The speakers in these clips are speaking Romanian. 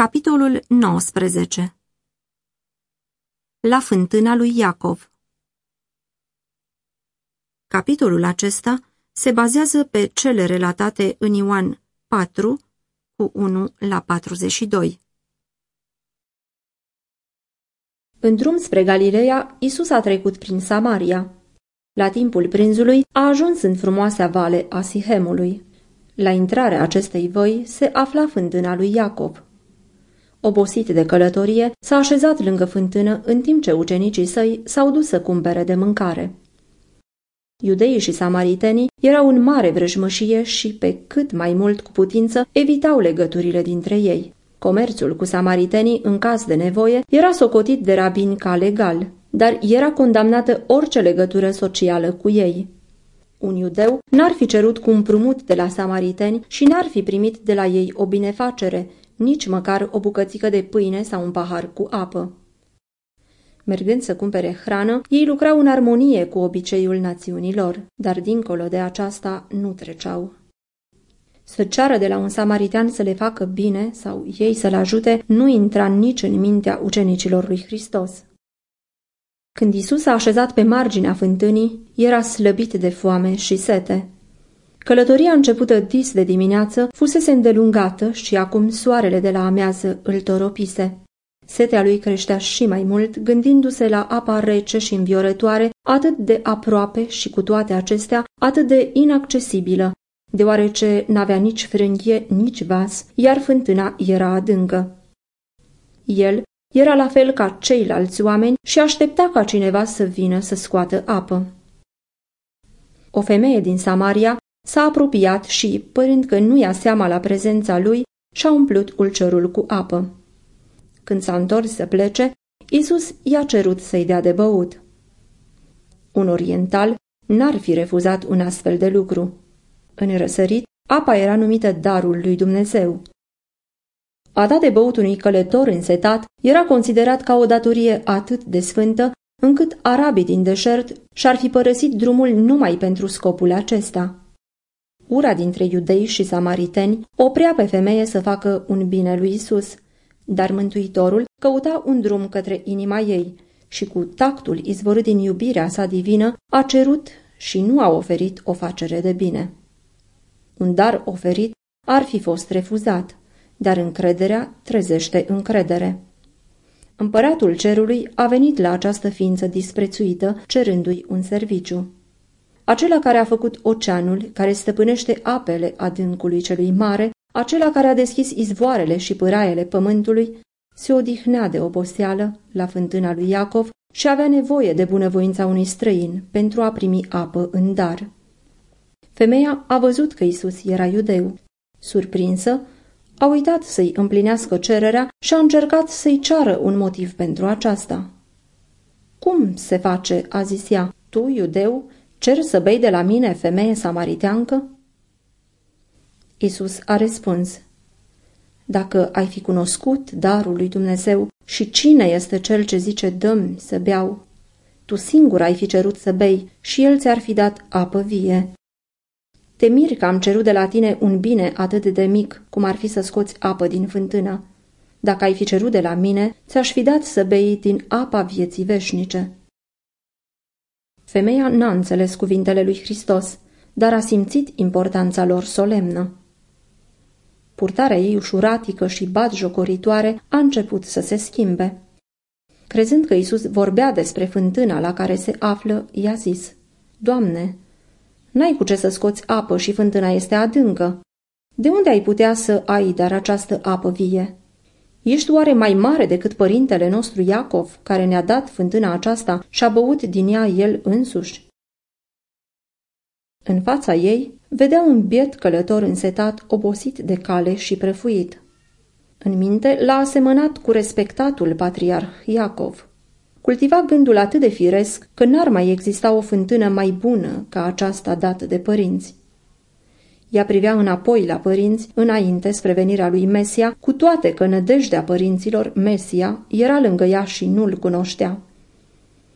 Capitolul 19 La fântâna lui Iacov Capitolul acesta se bazează pe cele relatate în Ioan 4 cu 1 la 42. În drum spre Galileea, Isus a trecut prin Samaria. La timpul prânzului a ajuns în frumoasa vale a Sihemului. La intrarea acestei văi se afla fântâna lui Iacov. Obosit de călătorie, s-a așezat lângă fântână în timp ce ucenicii săi s-au dus să cumpere de mâncare. Iudeii și samaritenii erau în mare vrăjmășie și, pe cât mai mult cu putință, evitau legăturile dintre ei. Comerțul cu samaritenii, în caz de nevoie, era socotit de rabini ca legal, dar era condamnată orice legătură socială cu ei. Un iudeu n-ar fi cerut cu împrumut de la samariteni și n-ar fi primit de la ei o binefacere, nici măcar o bucățică de pâine sau un pahar cu apă. Mergând să cumpere hrană, ei lucrau în armonie cu obiceiul națiunilor, dar dincolo de aceasta nu treceau. Să ceară de la un samaritean să le facă bine sau ei să-l ajute nu intra nici în mintea ucenicilor lui Hristos. Când Isus a așezat pe marginea fântânii, era slăbit de foame și sete. Călătoria începută dis de dimineață fusese îndelungată și acum soarele de la amează îl toropise. Setea lui creștea și mai mult, gândindu-se la apa rece și înviorătoare, atât de aproape și cu toate acestea, atât de inaccesibilă, deoarece n-avea nici frânghie, nici vas, iar fântâna era adâncă. El era la fel ca ceilalți oameni și aștepta ca cineva să vină să scoată apă. O femeie din Samaria S-a apropiat și, părând că nu ia seama la prezența lui, și-a umplut ulcerul cu apă. Când s-a întors să plece, Isus i-a cerut să-i dea de băut. Un oriental n-ar fi refuzat un astfel de lucru. În răsărit, apa era numită darul lui Dumnezeu. A da de băut unui călător însetat era considerat ca o datorie atât de sfântă, încât arabii din deșert și-ar fi părăsit drumul numai pentru scopul acesta. Ura dintre iudei și samariteni oprea pe femeie să facă un bine lui Isus, dar Mântuitorul căuta un drum către inima ei și cu tactul izvorât din iubirea sa divină a cerut și nu a oferit o facere de bine. Un dar oferit ar fi fost refuzat, dar încrederea trezește încredere. Împăratul cerului a venit la această ființă disprețuită, cerându-i un serviciu acela care a făcut oceanul, care stăpânește apele adâncului celui mare, acela care a deschis izvoarele și pâraiele pământului, se odihnea de oboseală la fântâna lui Iacov și avea nevoie de bunăvoința unui străin pentru a primi apă în dar. Femeia a văzut că Isus era iudeu. Surprinsă, a uitat să-i împlinească cererea și a încercat să-i ceară un motiv pentru aceasta. Cum se face?" a zis ea. Tu, iudeu, Cer să bei de la mine, femeie samariteancă? Isus a răspuns, Dacă ai fi cunoscut darul lui Dumnezeu și cine este cel ce zice dăm să beau, tu singur ai fi cerut să bei și el ți-ar fi dat apă vie. Te miri că am cerut de la tine un bine atât de mic cum ar fi să scoți apă din fântână. Dacă ai fi cerut de la mine, ți-aș fi dat să bei din apa vieții veșnice. Femeia n-a înțeles cuvintele lui Hristos, dar a simțit importanța lor solemnă. Purtarea ei ușuratică și batjocoritoare a început să se schimbe. Crezând că Isus vorbea despre fântâna la care se află, i-a zis, Doamne, n-ai cu ce să scoți apă și fântâna este adâncă. De unde ai putea să ai dar această apă vie? Ești oare mai mare decât părintele nostru Iacov, care ne-a dat fântâna aceasta și a băut din ea el însuși? În fața ei vedea un biet călător însetat, obosit de cale și prăfuit. În minte l-a asemănat cu respectatul patriarh Iacov. Cultiva gândul atât de firesc că n-ar mai exista o fântână mai bună ca aceasta dată de părinți. Ea privea înapoi la părinți, înainte spre venirea lui Mesia, cu toate că nădejdea părinților, Mesia, era lângă ea și nu-l cunoștea.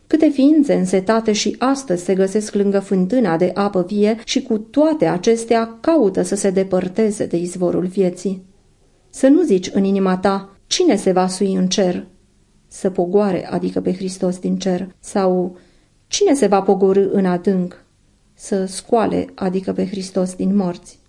Câte ființe însetate și astăzi se găsesc lângă fântâna de apă vie și cu toate acestea caută să se depărteze de izvorul vieții. Să nu zici în inima ta, cine se va sui în cer? Să pogoare, adică pe Hristos din cer, sau cine se va pogorâ în adânc? Să scoale, adică pe Hristos din morți.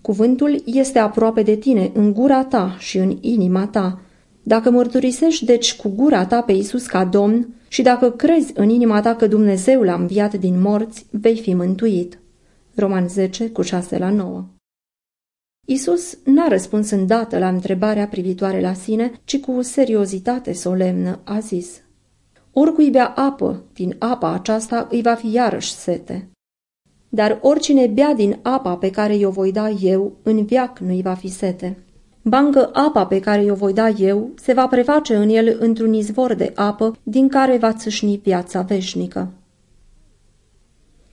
Cuvântul este aproape de tine, în gura ta și în inima ta. Dacă mărturisești deci cu gura ta pe Isus ca Domn și dacă crezi în inima ta că Dumnezeu l-a înviat din morți, vei fi mântuit. Roman 10, cu 6 la 9 Isus n-a răspuns îndată la întrebarea privitoare la sine, ci cu seriozitate solemnă a zis Oricui bea apă, din apa aceasta îi va fi iarăși sete. Dar oricine bea din apa pe care i-o voi da eu, în viac nu-i va fi sete. Bancă apa pe care i-o voi da eu se va preface în el într-un izvor de apă din care va țâșni viața veșnică.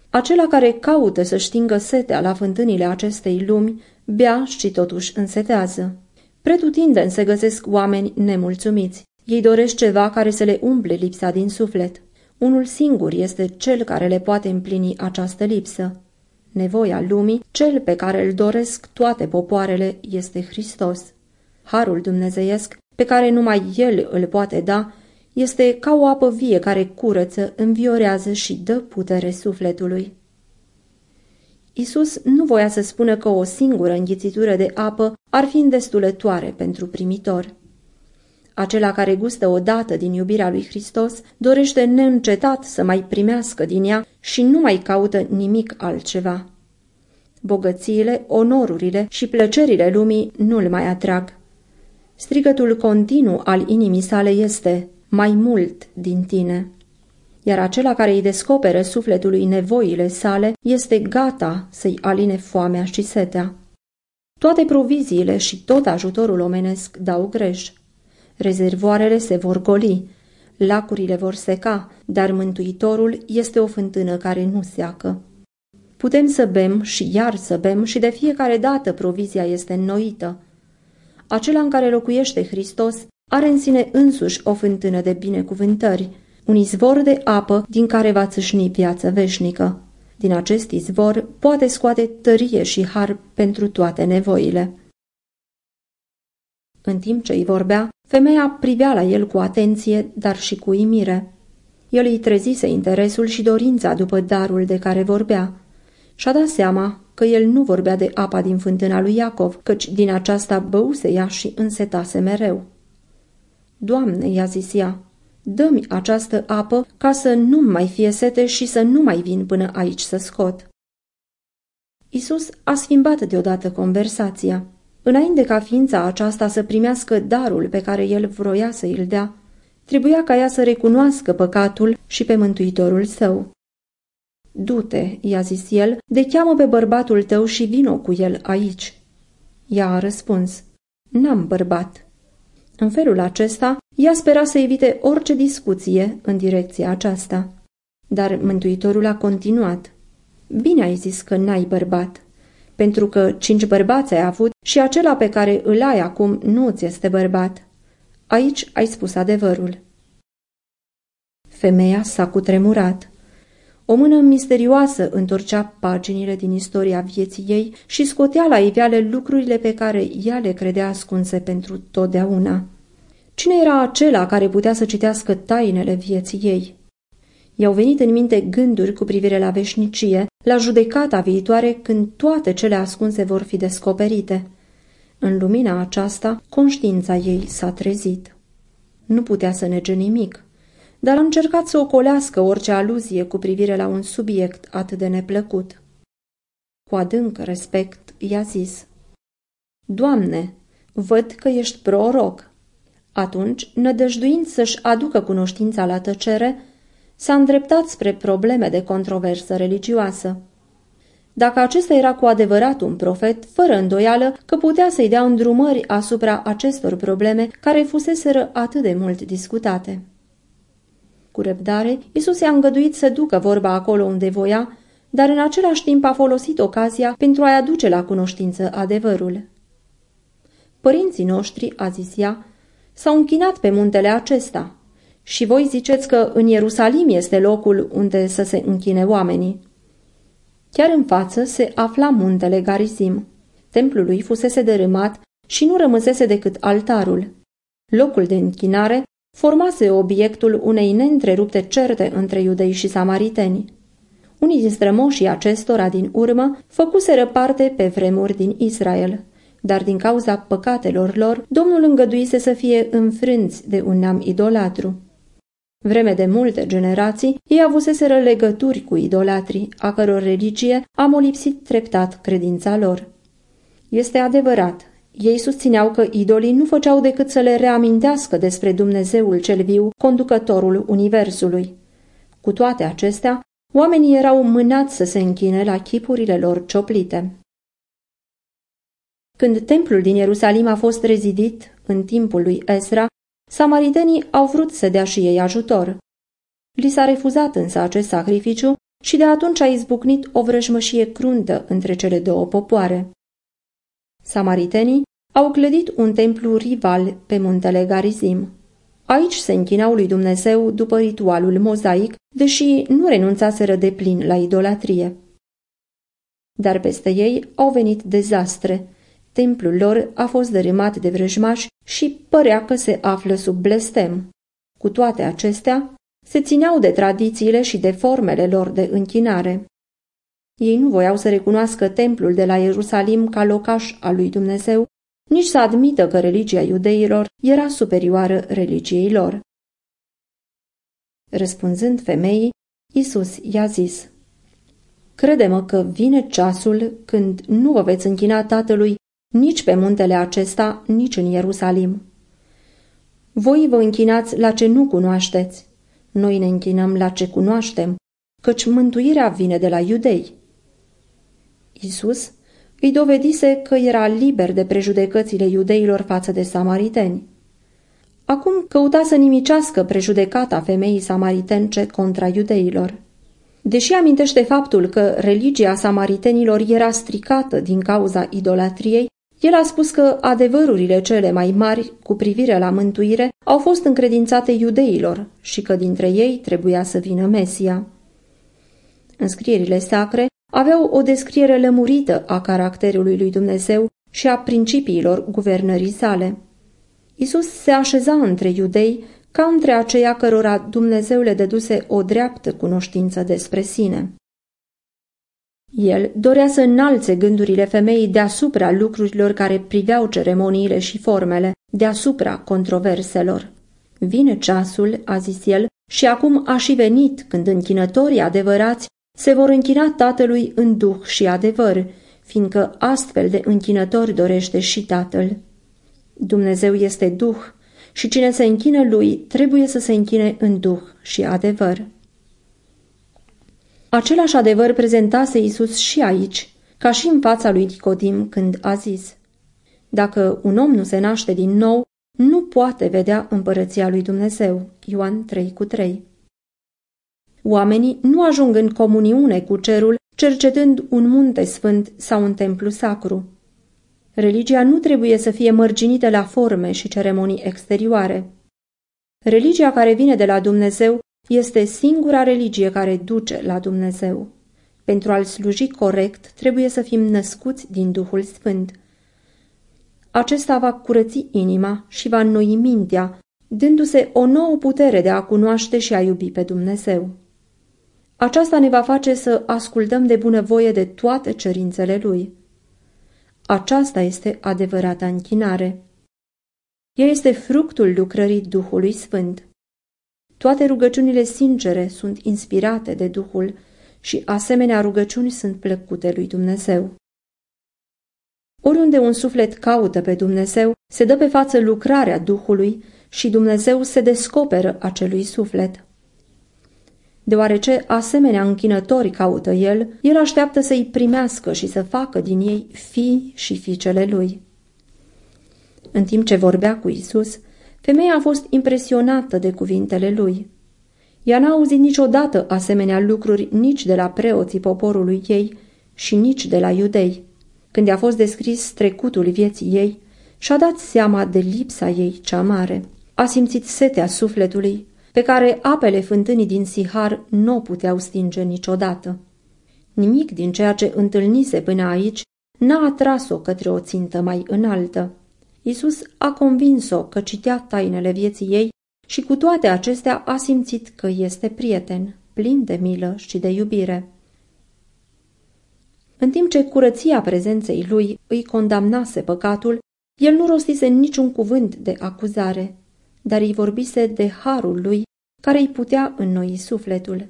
Acela care caută să știngă setea la fântânile acestei lumi, bea și totuși însetează. Pretutindeni se găsesc oameni nemulțumiți. Ei doresc ceva care să le umple lipsa din suflet. Unul singur este cel care le poate împlini această lipsă. Nevoia lumii, cel pe care îl doresc toate popoarele, este Hristos. Harul dumnezeiesc, pe care numai El îl poate da, este ca o apă vie care curăță, înviorează și dă putere sufletului. Isus nu voia să spună că o singură înghițitură de apă ar fi îndestulătoare pentru primitor. Acela care gustă odată din iubirea lui Hristos dorește neîncetat să mai primească din ea și nu mai caută nimic altceva. Bogățiile, onorurile și plăcerile lumii nu-l mai atrag. Strigătul continuu al inimii sale este mai mult din tine. Iar acela care îi descoperă sufletului nevoile sale este gata să-i aline foamea și setea. Toate proviziile și tot ajutorul omenesc dau greș. Rezervoarele se vor goli, lacurile vor seca, dar Mântuitorul este o fântână care nu seacă. Putem să bem și iar să bem și de fiecare dată provizia este înnoită. Acela în care locuiește Hristos are în sine însuși o fântână de binecuvântări, un izvor de apă din care va țâșni viață veșnică. Din acest izvor poate scoate tărie și har pentru toate nevoile. În timp ce îi vorbea, femeia privea la el cu atenție, dar și cu imire. El îi trezise interesul și dorința după darul de care vorbea. Și-a dat seama că el nu vorbea de apa din fântâna lui Iacov, căci din aceasta băuse ea și însetase mereu. Doamne, i-a zis ea, dă-mi această apă ca să nu mai fie sete și să nu mai vin până aici să scot. Isus a schimbat deodată conversația. Înainte ca ființa aceasta să primească darul pe care el vroia să îl dea, trebuia ca ea să recunoască păcatul și pe mântuitorul său. Du-te, i-a zis el, de cheamă pe bărbatul tău și vino cu el aici. Ea a răspuns, n-am bărbat. În felul acesta, ea spera să evite orice discuție în direcția aceasta. Dar Mântuitorul a continuat. Bine ai zis că n-ai bărbat, pentru că cinci bărbați ai avut și acela pe care îl ai acum nu ți este bărbat. Aici ai spus adevărul. Femeia s-a cutremurat. O mână misterioasă întorcea paginile din istoria vieții ei și scotea la iveale lucrurile pe care ea le credea ascunse pentru totdeauna. Cine era acela care putea să citească tainele vieții ei? I-au venit în minte gânduri cu privire la veșnicie, la judecata viitoare când toate cele ascunse vor fi descoperite. În lumina aceasta, conștiința ei s-a trezit. Nu putea să nege nimic dar a încercat să ocolească orice aluzie cu privire la un subiect atât de neplăcut. Cu adânc respect i-a zis, Doamne, văd că ești proroc. Atunci, nădăjduind să-și aducă cunoștința la tăcere, s-a îndreptat spre probleme de controversă religioasă. Dacă acesta era cu adevărat un profet, fără îndoială că putea să-i dea îndrumări asupra acestor probleme care fuseseră atât de mult discutate. Cu răbdare, Isus i-a îngăduit să ducă vorba acolo unde voia, dar în același timp a folosit ocazia pentru a-i aduce la cunoștință adevărul. Părinții noștri, a zis ea, s-au închinat pe muntele acesta și voi ziceți că în Ierusalim este locul unde să se închine oamenii. Chiar în față se afla muntele Garizim. Templul lui fusese dărâmat și nu rămăsese decât altarul. Locul de închinare formase obiectul unei neîntrerupte certe între iudei și samariteni. Unii din strămoșii acestora din urmă făcuseră parte pe vremuri din Israel, dar din cauza păcatelor lor, Domnul îngăduise să fie înfrânți de un neam idolatru. Vreme de multe generații, ei avuseseră legături cu idolatrii, a căror religie a molipsit treptat credința lor. Este adevărat, ei susțineau că idolii nu făceau decât să le reamintească despre Dumnezeul cel viu, conducătorul Universului. Cu toate acestea, oamenii erau mânați să se închine la chipurile lor cioplite. Când templul din Ierusalim a fost rezidit în timpul lui Esra, samaritenii au vrut să dea și ei ajutor. Li s-a refuzat însă acest sacrificiu și de atunci a izbucnit o vrăjmășie cruntă între cele două popoare. Samaritenii au clădit un templu rival pe muntele Garizim. Aici se închinau lui Dumnezeu după ritualul mozaic, deși nu renunțaseră de plin la idolatrie. Dar peste ei au venit dezastre. Templul lor a fost dărâmat de vrăjmași și părea că se află sub blestem. Cu toate acestea, se țineau de tradițiile și de formele lor de închinare. Ei nu voiau să recunoască templul de la Ierusalim ca locaș al lui Dumnezeu, nici să admită că religia iudeilor era superioară religiei lor. Răspunzând femeii, Isus i-a zis, Crede-mă că vine ceasul când nu vă veți închina Tatălui nici pe muntele acesta, nici în Ierusalim. Voi vă închinați la ce nu cunoașteți. Noi ne închinăm la ce cunoaștem, căci mântuirea vine de la iudei. Isus îi dovedise că era liber de prejudecățile iudeilor față de samariteni. Acum căuta să nimicească prejudecata femeii samaritence contra iudeilor. Deși amintește faptul că religia samaritenilor era stricată din cauza idolatriei, el a spus că adevărurile cele mai mari cu privire la mântuire au fost încredințate iudeilor și că dintre ei trebuia să vină Mesia. În scrierile sacre aveau o descriere lămurită a caracterului lui Dumnezeu și a principiilor guvernării sale. Isus se așeza între iudei ca între aceia cărora Dumnezeu le deduse o dreaptă cunoștință despre sine. El dorea să înalțe gândurile femeii deasupra lucrurilor care priveau ceremoniile și formele, deasupra controverselor. Vine ceasul, a zis el, și acum a și venit când închinătorii adevărați se vor închina Tatălui în duh și adevăr, fiindcă astfel de închinători dorește și Tatăl. Dumnezeu este duh și cine se închină lui trebuie să se închine în duh și adevăr. Același adevăr prezentase Iisus și aici, ca și în fața lui Nicodim când a zis Dacă un om nu se naște din nou, nu poate vedea împărăția lui Dumnezeu. Ioan 3 cu 3 Oamenii nu ajung în comuniune cu cerul cercetând un munte sfânt sau un templu sacru. Religia nu trebuie să fie mărginită la forme și ceremonii exterioare. Religia care vine de la Dumnezeu este singura religie care duce la Dumnezeu. Pentru a-L sluji corect, trebuie să fim născuți din Duhul Sfânt. Acesta va curăți inima și va înnoi mintea, dându-se o nouă putere de a cunoaște și a iubi pe Dumnezeu. Aceasta ne va face să ascultăm de bunăvoie de toate cerințele Lui. Aceasta este adevărata închinare. Ea este fructul lucrării Duhului Sfânt. Toate rugăciunile sincere sunt inspirate de Duhul și asemenea rugăciuni sunt plăcute lui Dumnezeu. Oriunde un suflet caută pe Dumnezeu, se dă pe față lucrarea Duhului și Dumnezeu se descoperă acelui suflet. Deoarece asemenea închinători caută el, el așteaptă să-i primească și să facă din ei fii și fiicele lui. În timp ce vorbea cu Isus, femeia a fost impresionată de cuvintele lui. Ea n-a auzit niciodată asemenea lucruri nici de la preoții poporului ei și nici de la iudei. Când i-a fost descris trecutul vieții ei, și-a dat seama de lipsa ei cea mare. A simțit setea sufletului pe care apele fântânii din Sihar nu o puteau stinge niciodată. Nimic din ceea ce întâlnise până aici n-a atras-o către o țintă mai înaltă. Isus a convins-o că citea tainele vieții ei și cu toate acestea a simțit că este prieten, plin de milă și de iubire. În timp ce curăția prezenței lui îi condamnase păcatul, el nu rostise niciun cuvânt de acuzare, dar îi vorbise de harul lui care îi putea înnoi sufletul.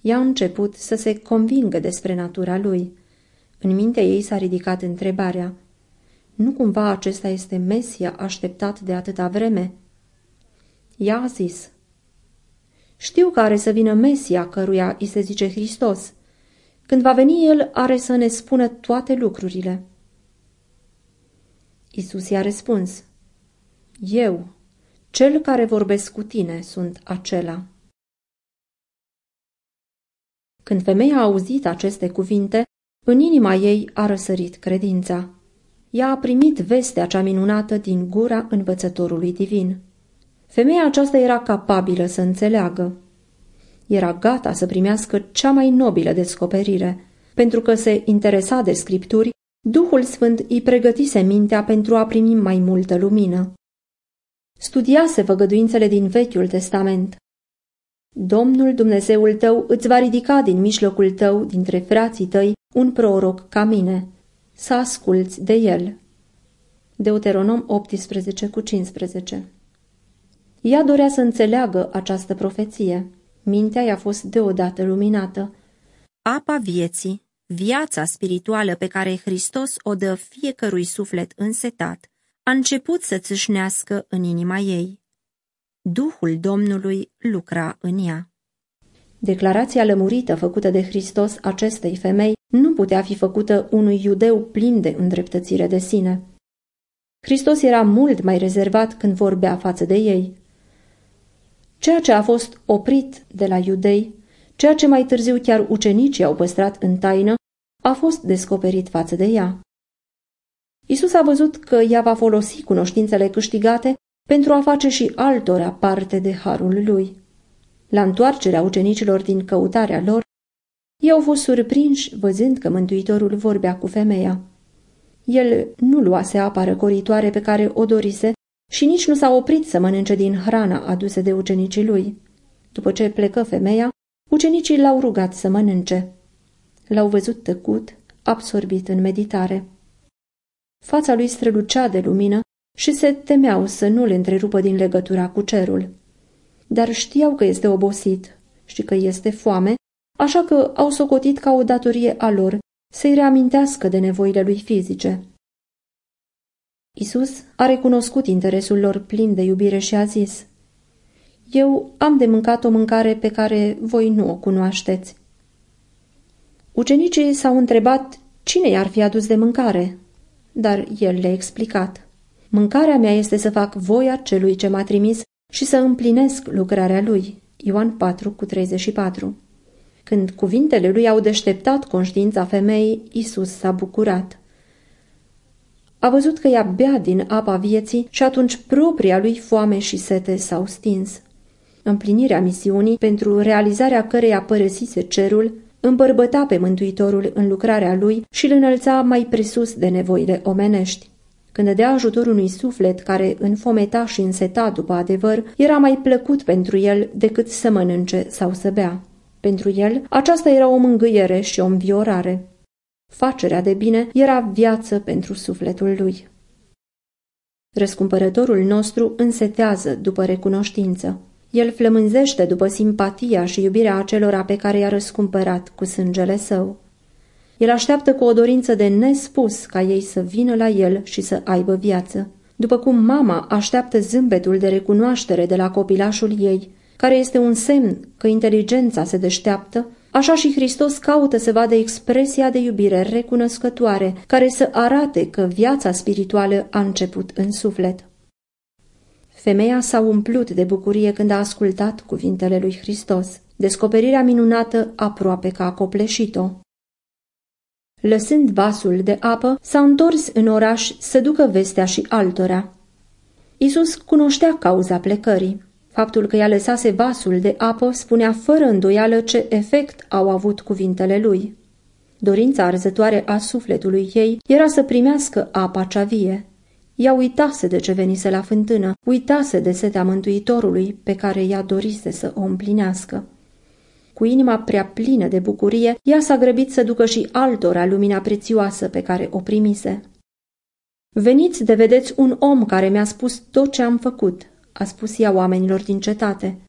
Ea a început să se convingă despre natura lui. În mintea ei s-a ridicat întrebarea, nu cumva acesta este Mesia așteptat de atâta vreme? Ea a zis, știu că are să vină Mesia căruia îi se zice Hristos. Când va veni El, are să ne spună toate lucrurile. Isus i-a răspuns, Eu, cel care vorbesc cu tine, sunt acela. Când femeia a auzit aceste cuvinte, în inima ei a răsărit credința. Ea a primit vestea cea minunată din gura învățătorului divin. Femeia aceasta era capabilă să înțeleagă. Era gata să primească cea mai nobilă descoperire, pentru că se interesa de scripturi, Duhul Sfânt îi pregătise mintea pentru a primi mai multă lumină. Studiase făgăduințele din Vechiul Testament. Domnul Dumnezeul tău îți va ridica din mijlocul tău, dintre frații tăi, un proroc ca mine, să asculți de el. Deuteronom 18 cu 15 Ea dorea să înțeleagă această profeție. Mintea i-a fost deodată luminată. Apa vieții, viața spirituală pe care Hristos o dă fiecărui suflet însetat, a început să țâșnească în inima ei. Duhul Domnului lucra în ea. Declarația lămurită făcută de Hristos acestei femei nu putea fi făcută unui iudeu plin de îndreptățire de sine. Hristos era mult mai rezervat când vorbea față de ei. Ceea ce a fost oprit de la iudei, ceea ce mai târziu chiar ucenicii au păstrat în taină, a fost descoperit față de ea. Isus a văzut că ea va folosi cunoștințele câștigate pentru a face și altora parte de harul lui. La întoarcerea ucenicilor din căutarea lor, ei au fost surprinși văzând că Mântuitorul vorbea cu femeia. El nu luase apa răcoritoare pe care o dorise și nici nu s-a oprit să mănânce din hrana adusă de ucenicii lui. După ce plecă femeia, ucenicii l-au rugat să mănânce. L-au văzut tăcut, absorbit în meditare. Fața lui strălucea de lumină și se temeau să nu le întrerupă din legătura cu cerul. Dar știau că este obosit și că este foame, așa că au socotit ca o datorie a lor să-i reamintească de nevoile lui fizice. Isus a recunoscut interesul lor plin de iubire și a zis, Eu am de mâncat o mâncare pe care voi nu o cunoașteți. Ucenicii s-au întrebat cine i-ar fi adus de mâncare, dar el le-a explicat. Mâncarea mea este să fac voia celui ce m-a trimis și să împlinesc lucrarea lui. Ioan 4 cu 34 Când cuvintele lui au deșteptat conștiința femeii, Isus s-a bucurat. A văzut că ea bea din apa vieții și atunci propria lui foame și sete s-au stins. Împlinirea misiunii, pentru realizarea căreia părăsise cerul, îmbărbăta pe Mântuitorul în lucrarea lui și îl înălța mai presus de nevoile omenești. Când dădea ajutor unui suflet care înfometa și înseta după adevăr, era mai plăcut pentru el decât să mănânce sau să bea. Pentru el, aceasta era o mângâiere și o înviorare. Facerea de bine era viață pentru sufletul lui. Răscumpărătorul nostru însetează după recunoștință. El flămânzește după simpatia și iubirea acelora pe care i-a răscumpărat cu sângele său. El așteaptă cu o dorință de nespus ca ei să vină la el și să aibă viață. După cum mama așteaptă zâmbetul de recunoaștere de la copilașul ei, care este un semn că inteligența se deșteaptă, așa și Hristos caută să vadă expresia de iubire recunoscătoare, care să arate că viața spirituală a început în suflet. Femeia s-a umplut de bucurie când a ascultat cuvintele lui Hristos. Descoperirea minunată aproape că a copleșit-o. Lăsând vasul de apă, s-a întors în oraș să ducă vestea și altora. Isus cunoștea cauza plecării. Faptul că ea lăsase vasul de apă spunea fără îndoială ce efect au avut cuvintele lui. Dorința arzătoare a sufletului ei era să primească apa cea vie. Ea uitase de ce venise la fântână, uitase de setea Mântuitorului pe care ea dorise să o împlinească. Cu inima prea plină de bucurie, ea s-a grăbit să ducă și altora lumina prețioasă pe care o primise. Veniți de vedeți un om care mi-a spus tot ce am făcut, a spus ea oamenilor din cetate.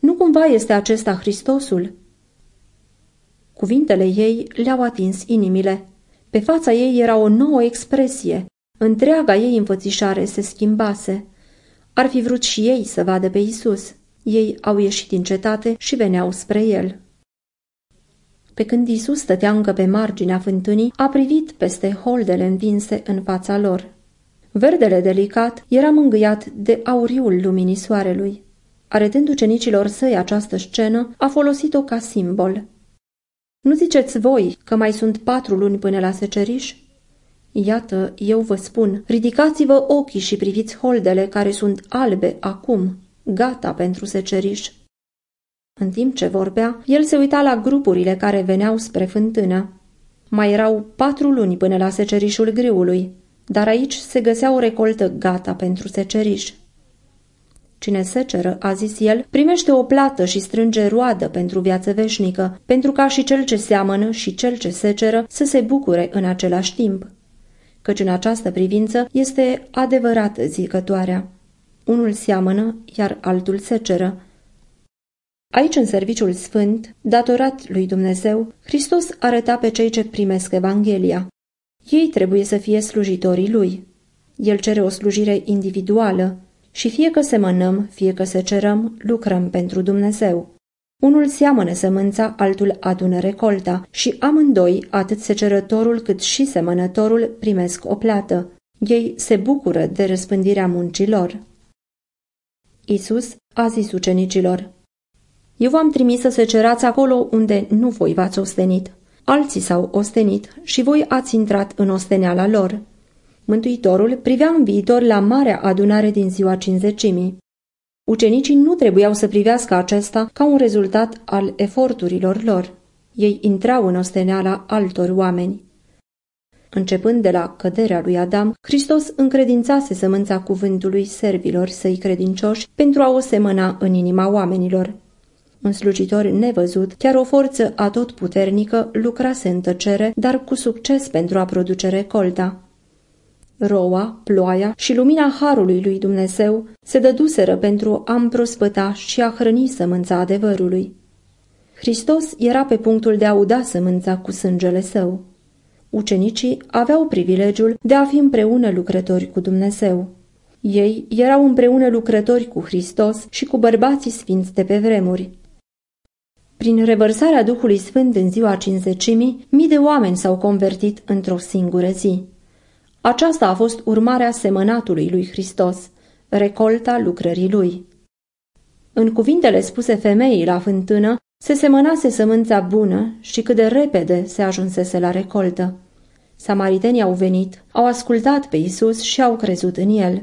Nu cumva este acesta Hristosul? Cuvintele ei le-au atins inimile. Pe fața ei era o nouă expresie. Întreaga ei înfățișare se schimbase. Ar fi vrut și ei să vadă pe Isus. Ei au ieșit din cetate și veneau spre el. Pe când Isus stătea încă pe marginea fântânii, a privit peste holdele învinse în fața lor. Verdele delicat era mângâiat de auriul luminii soarelui. Arătând ucenicilor săi această scenă, a folosit-o ca simbol. Nu ziceți voi că mai sunt patru luni până la seceriș? Iată, eu vă spun, ridicați-vă ochii și priviți holdele care sunt albe acum, gata pentru seceriș. În timp ce vorbea, el se uita la grupurile care veneau spre fântână. Mai erau patru luni până la secerișul grâului, dar aici se găsea o recoltă gata pentru seceriș. Cine seceră, a zis el, primește o plată și strânge roadă pentru viață veșnică, pentru ca și cel ce seamănă și cel ce seceră să se bucure în același timp. Căci în această privință este adevărată zicătoarea. Unul seamănă, iar altul seceră. Aici, în serviciul sfânt, datorat lui Dumnezeu, Hristos arăta pe cei ce primesc Evanghelia. Ei trebuie să fie slujitorii lui. El cere o slujire individuală și fie că semănăm, fie că secerăm, lucrăm pentru Dumnezeu. Unul seamănă sămânța, altul adună recolta și amândoi, atât secerătorul cât și semănătorul, primesc o plată. Ei se bucură de răspândirea muncilor. Isus a zis ucenicilor, Eu v-am trimis să secerați acolo unde nu voi v-ați ostenit. Alții s-au ostenit și voi ați intrat în osteneala lor. Mântuitorul privea în viitor la marea adunare din ziua cinzecimii. Ucenicii nu trebuiau să privească acesta ca un rezultat al eforturilor lor. Ei intrau în osteneala altor oameni. Începând de la căderea lui Adam, Hristos încredințase sămânța cuvântului servilor săi credincioși pentru a o semăna în inima oamenilor. Un slujitor nevăzut, chiar o forță atotputernică, lucrase în tăcere, dar cu succes pentru a produce recolta. Roa, ploaia și lumina harului lui Dumnezeu se dăduseră pentru a împrospăta și a hrăni sămânța adevărului. Hristos era pe punctul de a uda sămânța cu sângele său. Ucenicii aveau privilegiul de a fi împreună lucrători cu Dumnezeu. Ei erau împreună lucrători cu Hristos și cu bărbații sfinți de pe vremuri. Prin revărsarea Duhului Sfânt în ziua cinzecimii, mii de oameni s-au convertit într-o singură zi. Aceasta a fost urmarea semănatului lui Hristos, recolta lucrării lui. În cuvintele spuse femeii la fântână, se semănase sămânța bună și cât de repede se ajunsese la recoltă. Samaritenii au venit, au ascultat pe Isus și au crezut în el.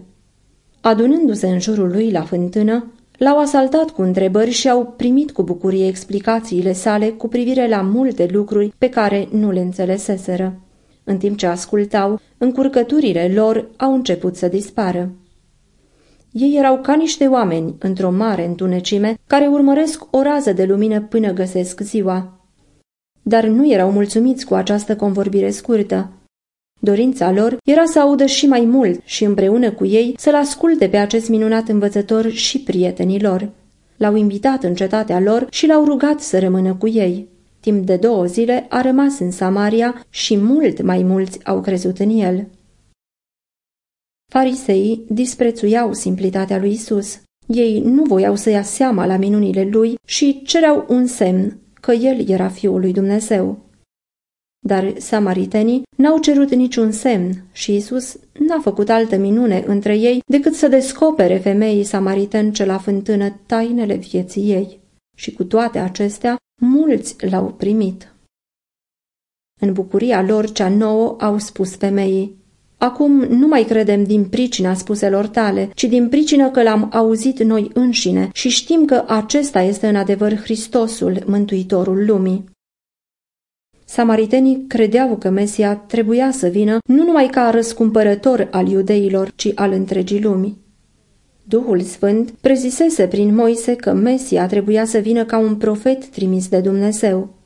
Adunându-se în jurul lui la fântână, l-au asaltat cu întrebări și au primit cu bucurie explicațiile sale cu privire la multe lucruri pe care nu le înțeleseseră. În timp ce ascultau, încurcăturile lor au început să dispară. Ei erau ca niște oameni într-o mare întunecime care urmăresc o rază de lumină până găsesc ziua. Dar nu erau mulțumiți cu această convorbire scurtă. Dorința lor era să audă și mai mult și împreună cu ei să-l asculte pe acest minunat învățător și prietenii lor. L-au invitat în cetatea lor și l-au rugat să rămână cu ei. Timp de două zile a rămas în Samaria și mult mai mulți au crezut în el. Fariseii disprețuiau simplitatea lui Isus. Ei nu voiau să ia seama la minunile lui și cereau un semn că el era fiul lui Dumnezeu. Dar samaritenii n-au cerut niciun semn și Isus n-a făcut altă minune între ei decât să descopere femeii samariten ce la fântână tainele vieții ei. Și cu toate acestea, mulți l-au primit. În bucuria lor cea nouă au spus femeii, Acum nu mai credem din pricina spuselor tale, ci din pricină că l-am auzit noi înșine și știm că acesta este în adevăr Hristosul, Mântuitorul lumii. Samaritenii credeau că Mesia trebuia să vină nu numai ca răscumpărător al iudeilor, ci al întregii lumii. Duhul Sfânt prezisese prin Moise că Mesia trebuia să vină ca un profet trimis de Dumnezeu.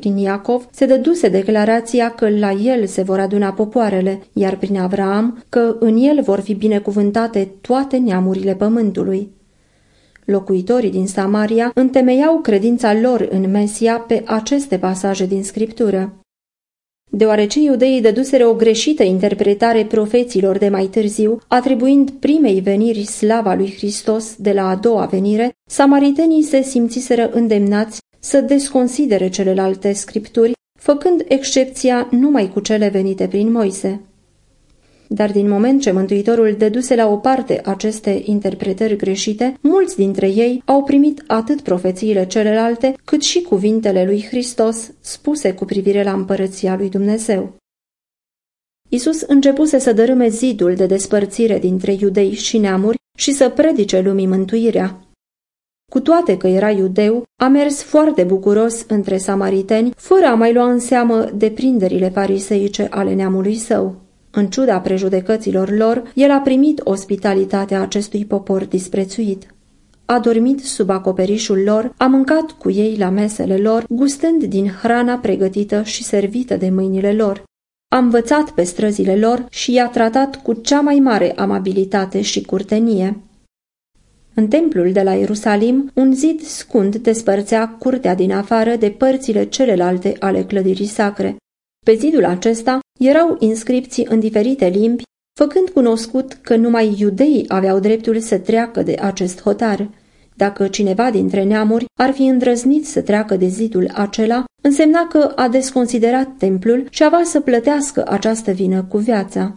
Prin Iacov se dăduse declarația că la el se vor aduna popoarele, iar prin Avraam că în el vor fi binecuvântate toate neamurile pământului. Locuitorii din Samaria întemeiau credința lor în Mesia pe aceste pasaje din Scriptură. Deoarece iudeii dăduseră o greșită interpretare profeților de mai târziu, atribuind primei veniri slava lui Hristos de la a doua venire, samaritenii se simțiseră îndemnați să desconsidere celelalte scripturi, făcând excepția numai cu cele venite prin Moise. Dar din moment ce Mântuitorul deduse la o parte aceste interpretări greșite, mulți dintre ei au primit atât profețiile celelalte, cât și cuvintele lui Hristos spuse cu privire la împărăția lui Dumnezeu. Isus începuse să dărâme zidul de despărțire dintre iudei și neamuri și să predice lumii mântuirea. Cu toate că era iudeu, a mers foarte bucuros între samariteni, fără a mai lua în seamă deprinderile fariseice ale neamului său. În ciuda prejudecăților lor, el a primit ospitalitatea acestui popor disprețuit. A dormit sub acoperișul lor, a mâncat cu ei la mesele lor, gustând din hrana pregătită și servită de mâinile lor. A învățat pe străzile lor și i-a tratat cu cea mai mare amabilitate și curtenie. În templul de la Ierusalim, un zid scund despărțea curtea din afară de părțile celelalte ale clădirii sacre. Pe zidul acesta erau inscripții în diferite limbi, făcând cunoscut că numai iudeii aveau dreptul să treacă de acest hotar. Dacă cineva dintre neamuri ar fi îndrăznit să treacă de zidul acela, însemna că a desconsiderat templul și avea să plătească această vină cu viața.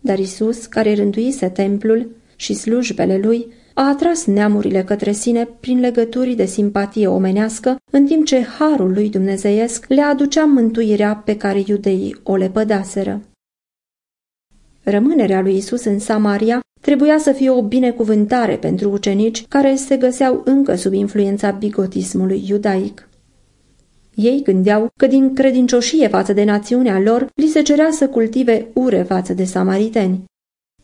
Dar Isus, care rânduise templul și slujbele lui, a atras neamurile către sine prin legături de simpatie omenească, în timp ce harul lui dumnezeiesc le aducea mântuirea pe care iudeii o lepădaseră. Rămânerea lui Isus în Samaria trebuia să fie o binecuvântare pentru ucenici care se găseau încă sub influența bigotismului iudaic. Ei gândeau că din credincioșie față de națiunea lor li se cerea să cultive ure față de samariteni.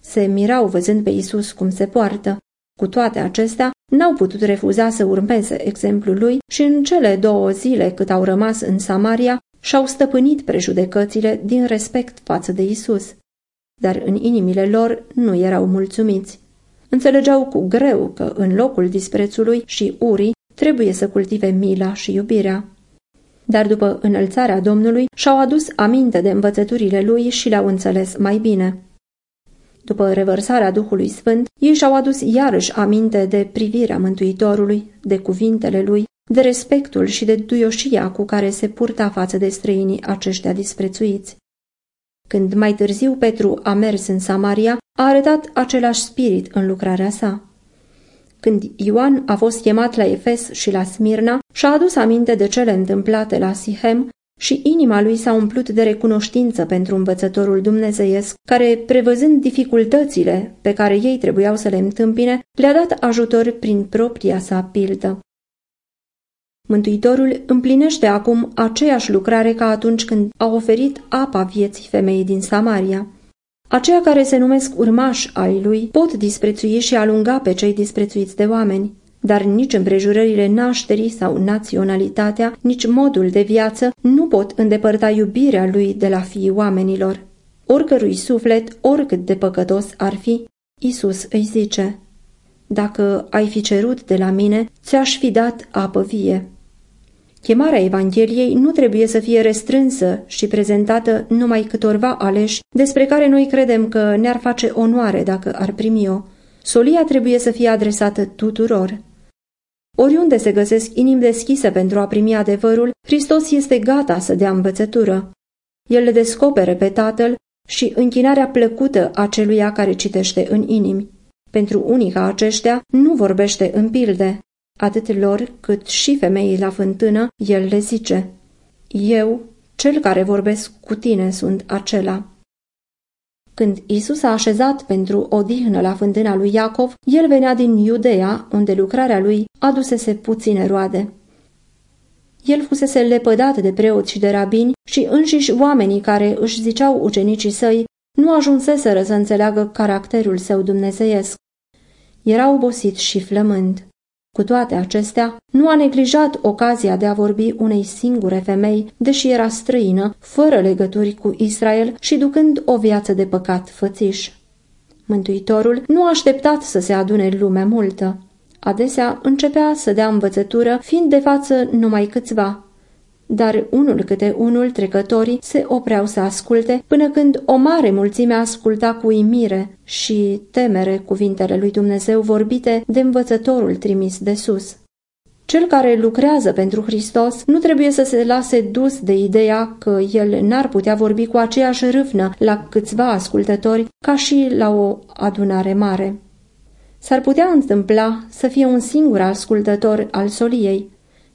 Se mirau văzând pe Isus cum se poartă, cu toate acestea, n-au putut refuza să urmeze exemplul lui și în cele două zile cât au rămas în Samaria, și-au stăpânit prejudecățile din respect față de Isus. Dar în inimile lor nu erau mulțumiți. Înțelegeau cu greu că în locul disprețului și urii trebuie să cultive mila și iubirea. Dar după înălțarea Domnului și-au adus aminte de învățăturile lui și le-au înțeles mai bine. După revărsarea Duhului Sfânt, ei și-au adus iarăși aminte de privirea Mântuitorului, de cuvintele lui, de respectul și de duioșia cu care se purta față de străinii aceștia disprețuiți. Când mai târziu Petru a mers în Samaria, a arătat același spirit în lucrarea sa. Când Ioan a fost chemat la Efes și la Smirna, și-a adus aminte de cele întâmplate la Sihem și inima lui s-a umplut de recunoștință pentru învățătorul dumnezeiesc, care, prevăzând dificultățile pe care ei trebuiau să le întâmpine, le-a dat ajutor prin propria sa pildă. Mântuitorul împlinește acum aceeași lucrare ca atunci când a oferit apa vieții femeii din Samaria. Aceia care se numesc urmași ai lui pot disprețui și alunga pe cei disprețuiți de oameni dar nici împrejurările nașterii sau naționalitatea, nici modul de viață nu pot îndepărta iubirea lui de la fiii oamenilor. Oricărui suflet, oricât de păcătos ar fi, Isus îi zice, Dacă ai fi cerut de la mine, ți-aș fi dat apă vie. Chemarea Evangheliei nu trebuie să fie restrânsă și prezentată numai câtorva aleși, despre care noi credem că ne-ar face onoare dacă ar primi-o. Solia trebuie să fie adresată tuturor. Oriunde se găsesc inimi deschise pentru a primi adevărul, Hristos este gata să dea învățătură. El le descopere pe Tatăl și închinarea plăcută a celuia care citește în inimi. Pentru unii ca aceștia nu vorbește în pilde. Atât lor cât și femeii la fântână, el le zice, Eu, cel care vorbesc cu tine, sunt acela. Când Isus a așezat pentru odihnă la fântâna lui Iacov, el venea din Iudea, unde lucrarea lui adusese puține roade. El fusese lepădat de preoți și de rabini și înșiși oamenii care își ziceau ucenicii săi nu ajunseseră să înțeleagă caracterul său dumnezeiesc. Era obosit și flămând. Cu toate acestea, nu a neglijat ocazia de a vorbi unei singure femei, deși era străină, fără legături cu Israel și ducând o viață de păcat fățiș. Mântuitorul nu a așteptat să se adune lume multă. Adesea începea să dea învățătură, fiind de față numai câțiva, dar unul câte unul trecătorii se opreau să asculte, până când o mare mulțime asculta cu imire și temere cuvintele lui Dumnezeu vorbite de învățătorul trimis de sus. Cel care lucrează pentru Hristos nu trebuie să se lase dus de ideea că el n-ar putea vorbi cu aceeași râvnă la câțiva ascultători ca și la o adunare mare. S-ar putea întâmpla să fie un singur ascultător al soliei,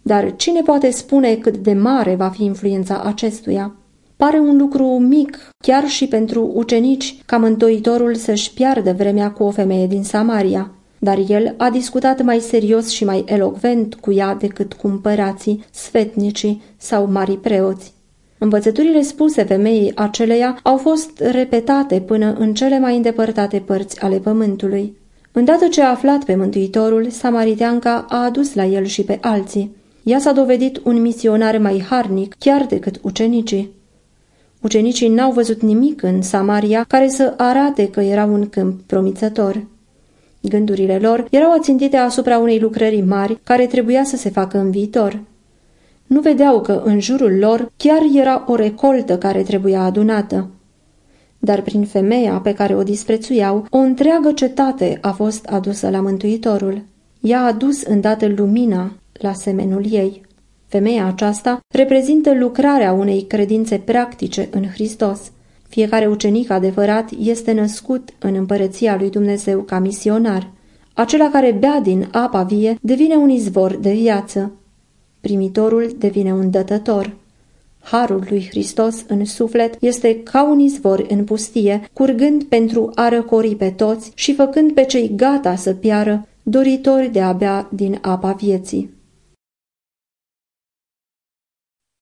dar cine poate spune cât de mare va fi influența acestuia? Pare un lucru mic, chiar și pentru ucenici, ca mântuitorul să-și piardă vremea cu o femeie din Samaria, dar el a discutat mai serios și mai elocvent cu ea decât cu împărații, sfetnicii sau mari preoți. Învățăturile spuse femeii aceleia au fost repetate până în cele mai îndepărtate părți ale pământului. Îndată ce a aflat pe Mântuitorul, Samariteanca a adus la el și pe alții. Ea s-a dovedit un misionar mai harnic chiar decât ucenicii. Ucenicii n-au văzut nimic în Samaria care să arate că era un câmp promițător. Gândurile lor erau ațintite asupra unei lucrări mari care trebuia să se facă în viitor. Nu vedeau că în jurul lor chiar era o recoltă care trebuia adunată. Dar prin femeia pe care o disprețuiau, o întreagă cetate a fost adusă la Mântuitorul. Ea a adus îndată lumina la semenul ei. Femeia aceasta reprezintă lucrarea unei credințe practice în Hristos. Fiecare ucenic adevărat este născut în împărăția lui Dumnezeu ca misionar. Acela care bea din apa vie devine un izvor de viață. Primitorul devine un dătător. Harul lui Hristos în suflet este ca un izvor în pustie, curgând pentru a răcori pe toți și făcând pe cei gata să piară, doritori de a bea din apa vieții.